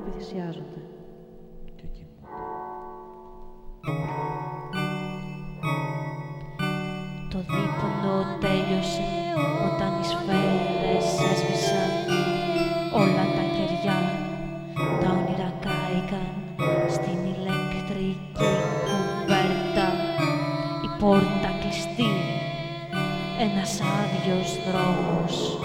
άνθρωποι θυσιάζονται. Το δείπνο τέλειωσε όταν οι σφαίρες έσβησαν όλα τα κεριά. Τα όνειρα κάηκαν στην ηλεκτρική κουβέρτα. Η πόρτα κλειστή, ένας άδειος δρόμος.